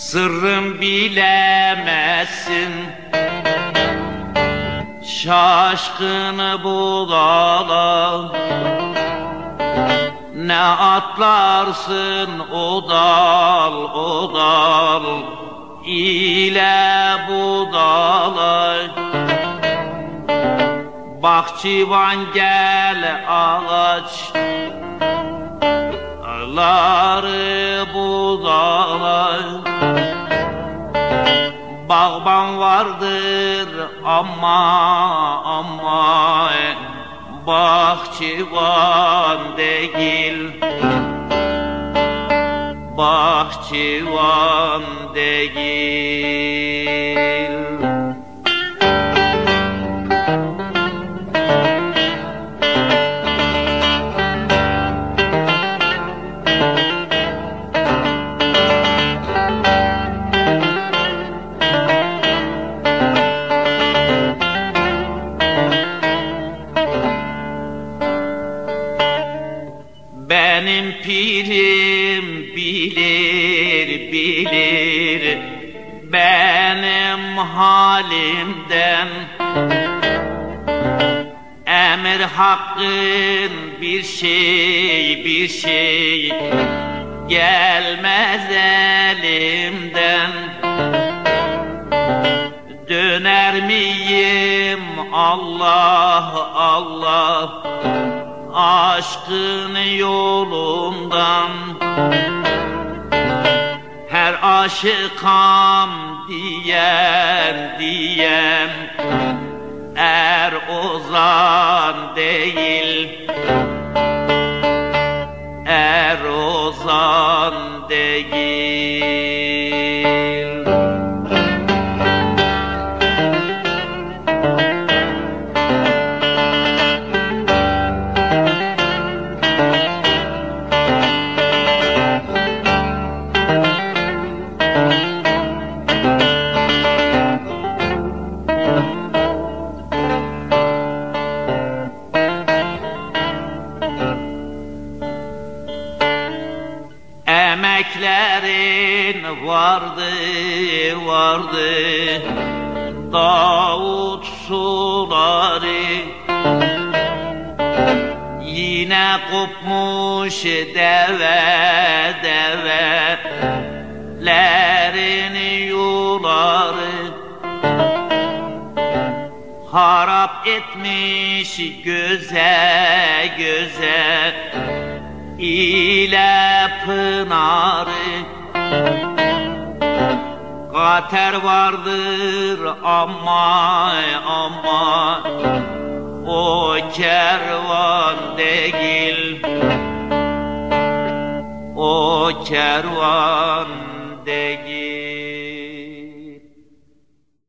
Sırrım bilemezsin Şaşkını bulalım. Ne atlarsın o dal o dal ile budalay. Bahçıvan gel ağaç. Ları budalay. Bağban vardır ama ama Bahçıvan değil. Bahçıvan değil Benim pirim bilir bilir. Benim halimden Emir hakkın bir şey bir şey. Gelmez elimden. Döner miyim? Allah Allah aşkın yolundan. Her aşıkam diyen diyen Er ozan değil Emeklerin vardı vardı. Davut suları Yine kopmuş deve deve Lerin yuları. Harap etmiş göze göze ile pınarı Kater vardır ama ama O kervan değil. O kervan